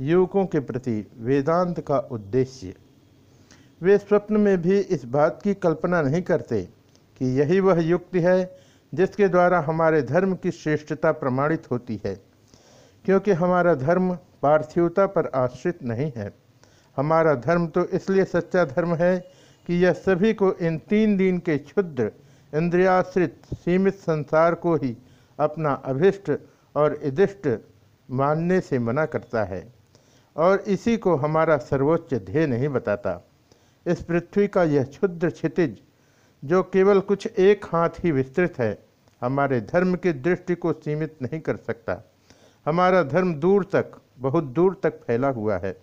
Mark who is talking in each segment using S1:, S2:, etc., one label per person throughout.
S1: युवकों के प्रति वेदांत का उद्देश्य। वे स्वप्न में भी इस बात की कल्पना नहीं करते कि यही वह युक्ति है जिसके द्वारा हमारे धर्म की श्रेष्ठता प्रमाणित होती है। क्योंकि हमारा धर्म पार्थिवता पर आश्रित नहीं है। हमारा धर्म तो इसलिए सच्चा धर्म है कि यह सभी को इन तीन दिन के क्षुद्र, इंद्रियाश्रित, सीमित संसार को ही अपना अभिष्ट और इदिष्ट मानने से मना करता है। और इसी को हमारा सर्वोच्च ध्येय नहीं बताता। इस पृथ्वी का यह क्षुद्र क्षितिज, जो केवल कुछ एक हाथ ही विस्तृत है, हमारे धर्म की दृष्टि को सीमित नहीं कर सकता। हमारा धर्म दूर तक, बहुत दूर तक फैला हुआ है।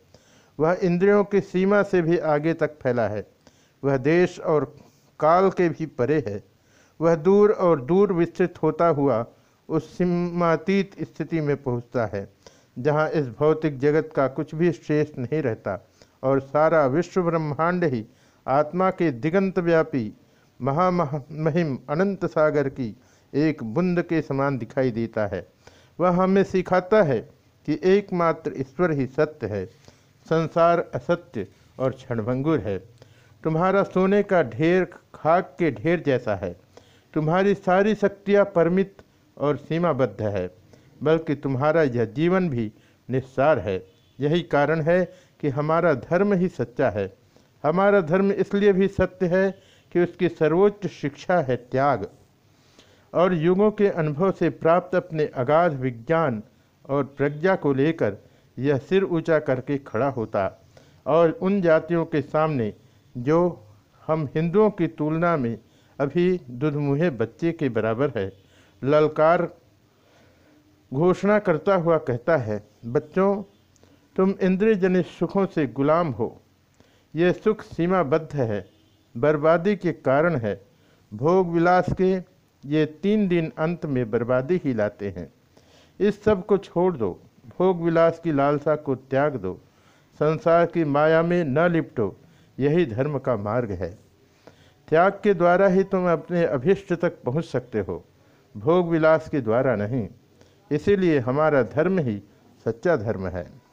S1: वह इंद्रियों की सीमा से भी आगे तक फैला है। वह देश और काल के भी परे है। वह दूर और दूर विस्तृत होता हुआ, उस सीमातीत स्थिति में पहुँचता है। जहाँ इस भौतिक जगत का कुछ भी श्रेष्ठ नहीं रहता और सारा विश्व ब्रह्मांड ही आत्मा के दिगंत व्यापी महामहिम अनंत सागर की एक बुंद के समान दिखाई देता है। वह हमें सिखाता है कि एकमात्र ईश्वर ही सत्य है, संसार असत्य और क्षणभंगुर है। तुम्हारा सोने का ढेर खाक के ढेर जैसा है। तुम्हारी सारी शक्तियाँ परमित और सीमाबद्ध है। बल्कि तुम्हारा यह जीवन भी निस्सार है। यही कारण है कि हमारा धर्म ही सच्चा है। हमारा धर्म इसलिए भी सत्य है कि उसकी सर्वोच्च शिक्षा है त्याग। और युगों के अनुभव से प्राप्त अपने अगाध विज्ञान और प्रज्ञा को लेकर यह सिर ऊँचा करके खड़ा होता और उन जातियों के सामने जो हम हिंदुओं की तुलना में अभी दुधमुहे बच्चे के बराबर है, ललकार घोषणा करता हुआ कहता है, बच्चों, तुम इंद्रिय जनित सुखों से गुलाम हो। ये सुख सीमाबद्ध है, बर्बादी के कारण है। भोग विलास के ये तीन दिन अंत में बर्बादी ही लाते हैं। इस सबको छोड़ दो, भोग विलास की लालसा को त्याग दो। संसार की माया में न लिपटो, यही धर्म का मार्ग है। त्याग के द्वारा ही तुम अपने अभिष्ट तक पहुँच सकते हो। भोग विलास के द्वारा नहीं। इसीलिए हमारा धर्म ही सच्चा धर्म है।